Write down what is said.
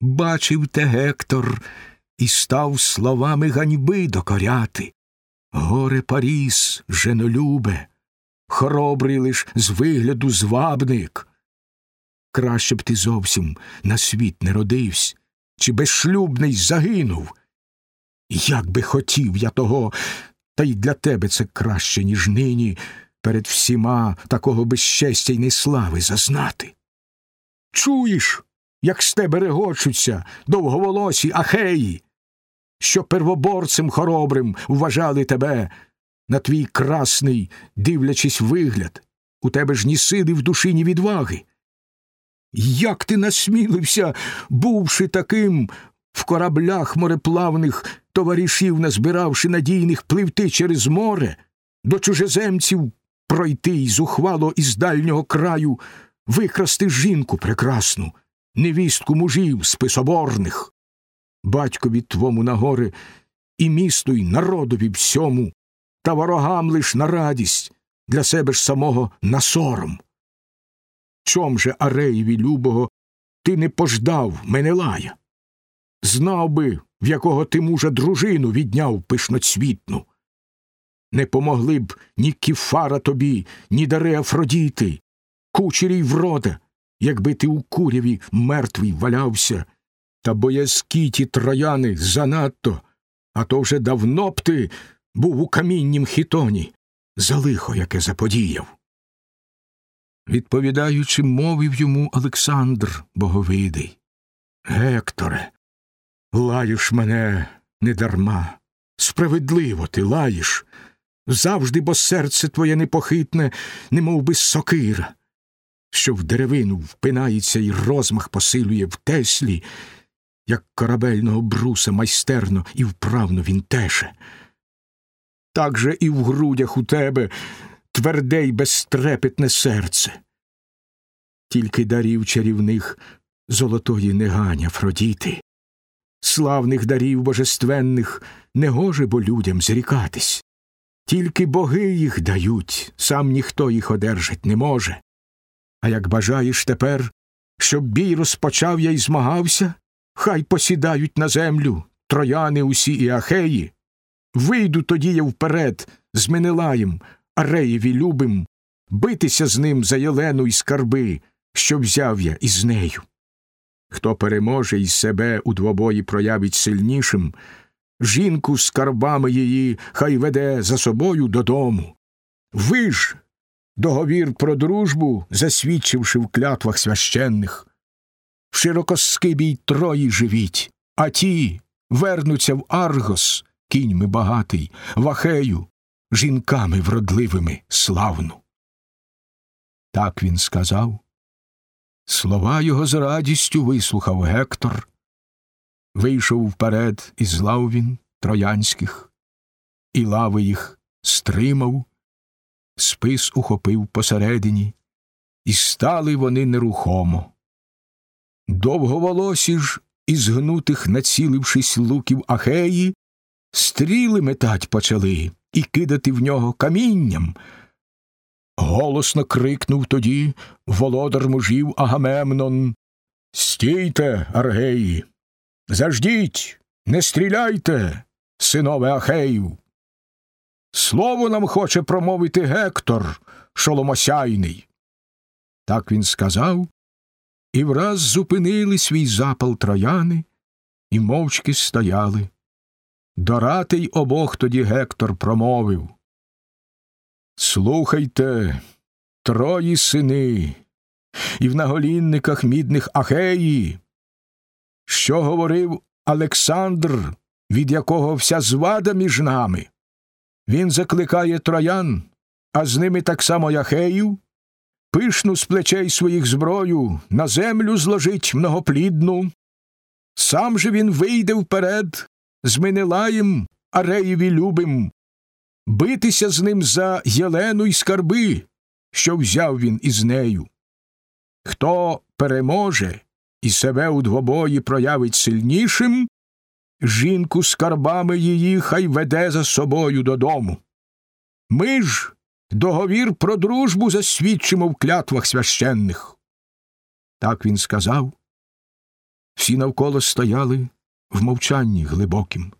Бачив те Гектор і став словами ганьби докоряти. Горе Паріс, женолюбе, хоробрий лиш з вигляду звабник. Краще б ти зовсім на світ не родився, чи безшлюбний загинув. Як би хотів я того, та й для тебе це краще, ніж нині перед всіма такого безчестя й неслави зазнати. Чуєш, як з тебе регочуться довговолосі ахеї, що первоборцем хоробрим вважали тебе на твій красний, дивлячись вигляд, у тебе ж ні сили в душі, ні відваги. Як ти насмілився, бувши таким в кораблях мореплавних товаришів, назбиравши надійних пливти через море, до чужеземців пройти й зухвало із дальнього краю, викрасти жінку прекрасну, невістку мужів списоборних, батькові твому на гори і місту, й народові всьому, та ворогам лиш на радість, для себе ж самого на сором. Чом же Ареєві любого ти не пождав Менелая? Знав би, в якого ти мужа дружину відняв пишноцвітну. Не помогли б ні кіфара тобі, ні дари Афродіти, кучері й врода, якби ти у куряві мертвий валявся, та боязкі ті трояни занадто, а то вже давно б ти був у каміннім хітоні, за лихо яке заподіяв. Відповідаючи, мовив йому Олександр Боговидий. Гекторе, лаєш мене недарма, справедливо ти лаєш, завжди, бо серце твоє непохитне, немов би сокира, що в деревину впинається і розмах посилює в теслі, як корабельного бруса майстерно і вправно він теше. Так же і в грудях у тебе тверде й безтрепетне серце. Тільки дарів чарівних золотої неганя Фродіти, славних дарів божественних не гоже бо людям зрікатись. Тільки боги їх дають, сам ніхто їх одержать не може. А як бажаєш тепер, щоб бій розпочав я й змагався, хай посідають на землю трояни усі і ахеї. Вийду тоді я вперед з Менелаєм, Ареєві любим, битися з ним за Єлену й скарби, що взяв я із нею. Хто переможе із себе у двобої проявить сильнішим, жінку з скарбами її хай веде за собою додому. Ви ж, договір про дружбу, засвідчивши в клятвах священних, в широкоскибій трої живіть, а ті вернуться в Аргос, кіньми багатий, в Ахею, жінками вродливими славну. Так він сказав. Слова його з радістю вислухав Гектор. Вийшов вперед із лав він троянських, і лави їх стримав, спис ухопив посередині, і стали вони нерухомо. Довговолосі ж, із гнутих, націлившись луків Ахеї, стріли метать почали і кидати в нього камінням. Голосно крикнув тоді володар мужів Агамемнон. Стійте, аргеї, заждіть, не стріляйте, синове Ахеїв. Слово нам хоче промовити Гектор, шоломосяйний. Так він сказав, і враз зупинили свій запал трояни і мовчки стояли. До ратей обох тоді Гектор промовив Слухайте, трої сини, і в наголінниках мідних Ахеї, що говорив Олександр, від якого вся звада між нами. Він закликає троян, а з ними так само Яхеїв, пишну з плечей своїх зброю на землю зложить многоплідну. Сам же він вийде вперед з Менелаєм, Ареєві любим, битися з ним за Єлену й скарби, що взяв він із нею. Хто переможе і себе у двобої проявить сильнішим, жінку з скарбами її хай веде за собою додому. Ми ж договір про дружбу засвідчимо в клятвах священних. Так він сказав, Всі навколо стояли в мовчанні глибокім.